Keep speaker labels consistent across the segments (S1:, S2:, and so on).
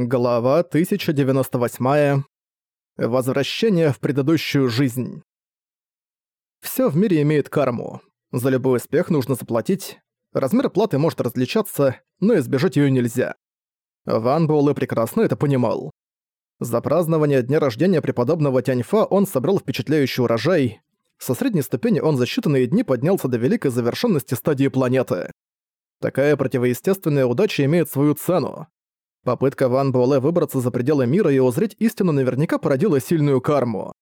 S1: Глава 1098. Возвращение в предыдущую жизнь. Всё в мире имеет карму. За любой успех нужно заплатить. Размер платы может различаться, но избежать её нельзя. Ван Буэлэ прекрасно это понимал. За празднование дня рождения преподобного Тяньфа он собрал впечатляющий урожай. Со средней ступени он за считанные дни поднялся до великой завершенности стадии планеты. Такая противоестественная удача имеет свою цену. Попытка Ван Буэлэ выбраться за пределы мира и узреть истину наверняка породила сильную карму.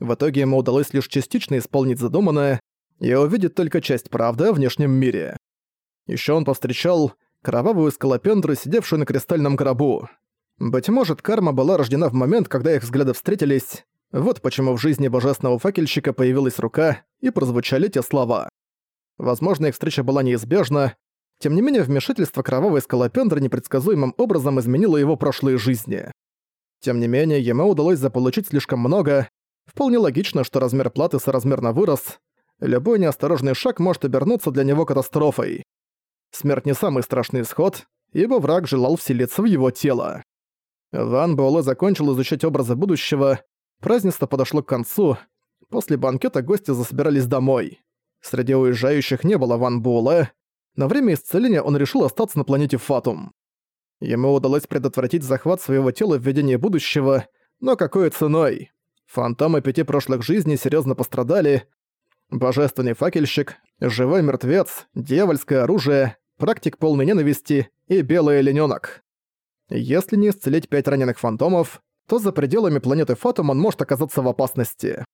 S1: В итоге ему удалось лишь частично исполнить задуманное и увидеть только часть правды о внешнем мире. Еще он повстречал кровавую скалопендру, сидевшую на кристальном гробу. Быть может, карма была рождена в момент, когда их взгляды встретились. Вот почему в жизни божественного факельщика появилась рука и прозвучали те слова. Возможно, их встреча была неизбежна, тем не менее, вмешательство кровавой скалопендры непредсказуемым образом изменило его прошлые жизни. Тем не менее, ему удалось заполучить слишком много. Вполне логично, что размер платы соразмерно вырос. Любой неосторожный шаг может обернуться для него катастрофой. Смерть не самый страшный исход, ибо враг желал вселиться в его тело. Ван Буэлэ закончил изучать образы будущего, празднество подошло к концу, после банкета гости засобирались домой. Среди уезжающих не было Ван Буэлэ, на время исцеления он решил остаться на планете Фатум. Ему удалось предотвратить захват своего тела в видении будущего, но какой ценой? Фантомы пяти прошлых жизней серьезно пострадали. Божественный факельщик, живой мертвец, дьявольское оружие, практик полной ненависти и белый оленёнок. Если не исцелить пять раненых фантомов, то за пределами планеты Фатум он может оказаться в опасности.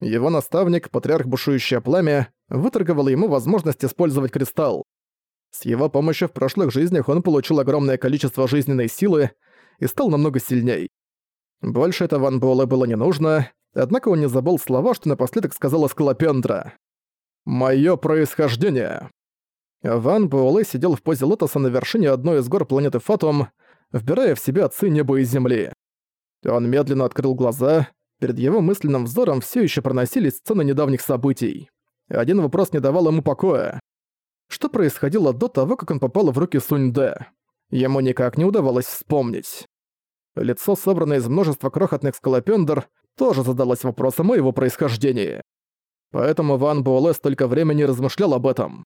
S1: Его наставник, патриарх Бушующее Пламя, выторговал ему возможность использовать кристалл. С его помощью в прошлых жизнях он получил огромное количество жизненной силы и стал намного сильней. Больше это Ван Буэлэ было не нужно, однако он не забыл слова, что напоследок сказала Скалопендра. «Моё происхождение». Ван Буэлэ сидел в позе лотоса на вершине одной из гор планеты Фатум, вбирая в себя отцы неба и земли. Он медленно открыл глаза, перед его мысленным взором все еще проносились сцены недавних событий. Один вопрос не давал ему покоя что происходило до того, как он попал в руки Сунь-Дэ. Ему никак не удавалось вспомнить. Лицо, собранное из множества крохотных скалопендр, тоже задалось вопросом о его происхождении. Поэтому Ван Буэлэ столько времени размышлял об этом.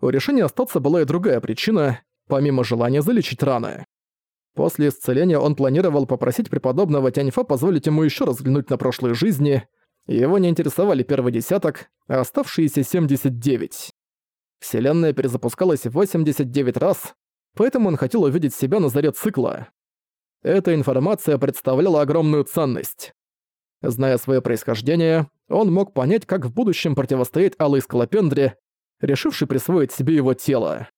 S1: У решения остаться была и другая причина, помимо желания залечить раны. После исцеления он планировал попросить преподобного Тяньфа позволить ему еще раз взглянуть на прошлые жизни, его не интересовали первый десяток, а оставшиеся 79. Вселенная перезапускалась 89 раз, поэтому он хотел увидеть себя на заре цикла. Эта информация представляла огромную ценность. Зная свое происхождение, он мог понять, как в будущем противостоять Алой Скалопендре, решившей присвоить себе его тело.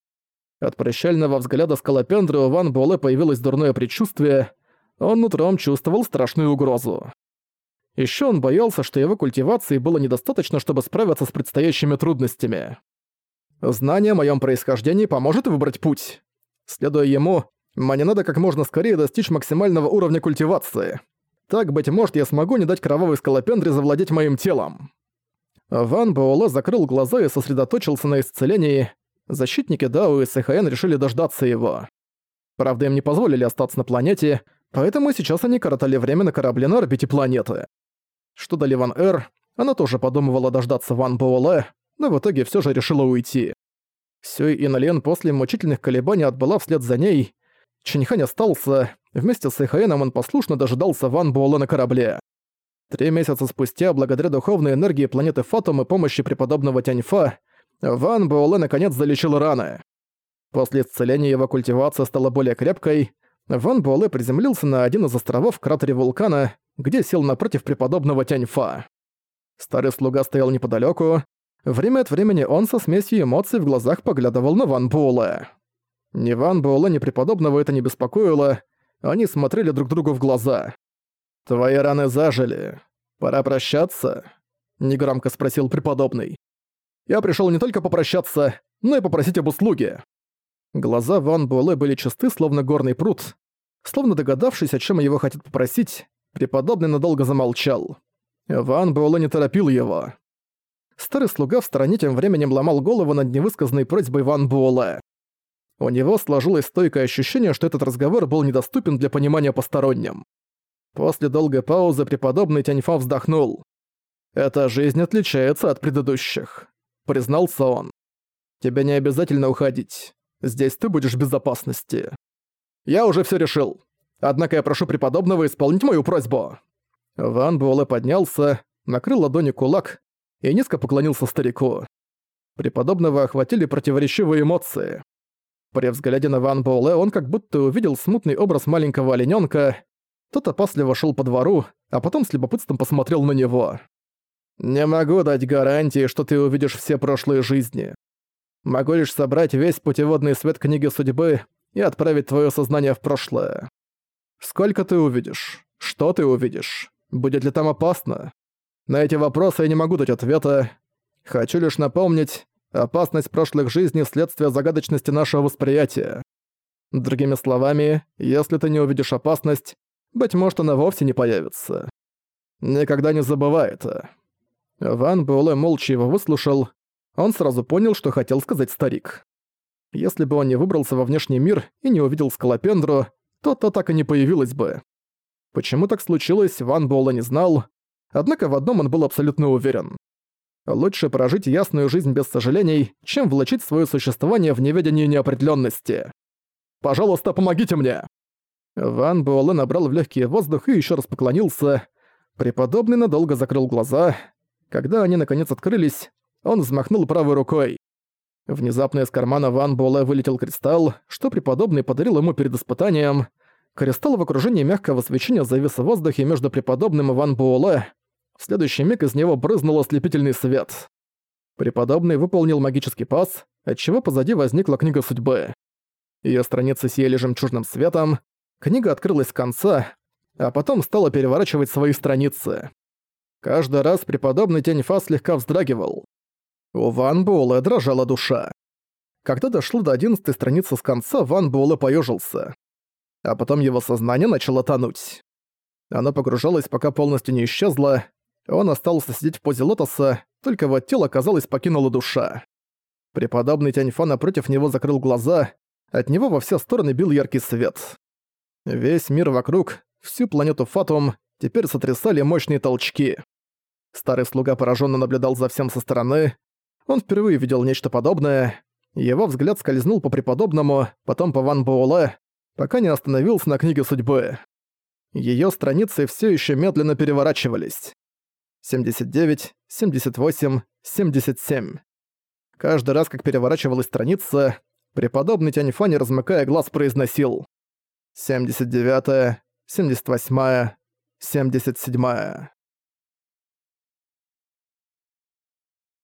S1: От прощального взгляда Скалопендры у Ван Буэлэ появилось дурное предчувствие, он утром чувствовал страшную угрозу. Ещё он боялся, что его культивации было недостаточно, чтобы справиться с предстоящими трудностями. Знание о моем происхождении поможет выбрать путь. Следуя ему, мне надо как можно скорее достичь максимального уровня культивации. Так, быть может, я смогу не дать кровавой скалопендре завладеть моим телом. Ван Буэлэ закрыл глаза и сосредоточился на исцелении. Защитники Дао и СХН решили дождаться его. Правда, им не позволили остаться на планете, поэтому сейчас они коротали время на корабле на орбите планеты. Что до Ливан Эр, она тоже подумывала дождаться Ван Буэлэ, но в итоге все же решила уйти. Сюй и Нален после мучительных колебаний отбыла вслед за ней. Чиньхань остался, вместе с Ихаэном он послушно дожидался Ван Буэлэ на корабле. Три месяца спустя, благодаря духовной энергии планеты Фатум и помощи преподобного Тяньфа, Ван Буэлэ наконец залечил раны. После исцеления его культивация стала более крепкой, Ван Буэлэ приземлился на один из островов в кратере вулкана, где сел напротив преподобного Тяньфа. Старый слуга стоял неподалеку, Время от времени он со смесью эмоций в глазах поглядывал на Ван Буэлэ. Ни Ван Буэлэ, ни преподобного это не беспокоило, они смотрели друг другу в глаза. «Твои раны зажили. Пора прощаться?» — негромко спросил преподобный. «Я пришёл не только попрощаться, но и попросить об услуге». Глаза Ван Буэлэ были чисты, словно горный пруд. Словно догадавшись, о чём его хотят попросить, преподобный надолго замолчал. Ван Буэлэ не торопил его. Старый слуга в стороне тем временем ломал голову над невысказанной просьбой Ван Буэлэ. У него сложилось стойкое ощущение, что этот разговор был недоступен для понимания посторонним. После долгой паузы преподобный Тяньфа вздохнул. «Эта жизнь отличается от предыдущих», — признался он. «Тебе не обязательно уходить. Здесь ты будешь в безопасности. Я уже все решил. Однако я прошу преподобного исполнить мою просьбу». Ван Буэлэ поднялся, накрыл ладони кулак и низко поклонился старику. Преподобного охватили противоречивые эмоции. При взгляде на Ван Буэлэ он как будто увидел смутный образ маленького оленёнка. Тот опасливо шел по двору, а потом с любопытством посмотрел на него. «Не могу дать гарантии, что ты увидишь все прошлые жизни. Могу лишь собрать весь путеводный свет книги судьбы и отправить твое сознание в прошлое. Сколько ты увидишь? Что ты увидишь? Будет ли там опасно? На эти вопросы я не могу дать ответа. Хочу лишь напомнить, опасность прошлых жизней – следствие загадочности нашего восприятия. Другими словами, если ты не увидишь опасность, быть может, она вовсе не появится. Никогда не забывай это. Ван Буэлэ молча его выслушал, он сразу понял, что хотел сказать старик. Если бы он не выбрался во внешний мир и не увидел скалопендру, то то так и не появилось бы. Почему так случилось, Ван Буэлэ не знал, однако в одном он был абсолютно уверен. Лучше прожить ясную жизнь без сожалений, чем влачить свое существование в неведении неопределенности. «Пожалуйста, помогите мне!» Ван Буэлэ набрал в легкий воздух и еще раз поклонился. Преподобный надолго закрыл глаза. Когда они наконец открылись, он взмахнул правой рукой. Внезапно из кармана Ван Буэлэ вылетел кристалл, что преподобный подарил ему перед испытанием. Кристалл в окружении мягкого свечения завис в воздухе между преподобным и Ван Буэлэ. В следующий миг из него брызнул ослепительный свет. Преподобный выполнил магический пас, отчего позади возникла книга судьбы. Её страницы сияли жемчужным светом, книга открылась с конца, а потом стала переворачивать свои страницы. Каждый раз преподобный Тяньфа слегка вздрагивал. У Ван Буэлэ дрожала душа. Когда дошло до одиннадцатой страницы с конца, Ван Буэлэ поёжился. А потом его сознание начало тонуть. Оно погружалось, пока полностью не исчезло. Он остался сидеть в позе лотоса, только вот тело, казалось, покинула душа. Преподобный Тяньфа напротив него закрыл глаза, от него во все стороны бил яркий свет. Весь мир вокруг, всю планету Фатум, теперь сотрясали мощные толчки. Старый слуга пораженно наблюдал за всем со стороны, он впервые видел нечто подобное. Его взгляд скользнул по преподобному, потом по Ван Буэлэ, пока не остановился на книге судьбы. Её страницы все еще медленно переворачивались. 79, 78, 77. Каждый раз, как переворачивалась страница, преподобный Тяньфа, не размыкая глаз, произносил 79, 78, 77.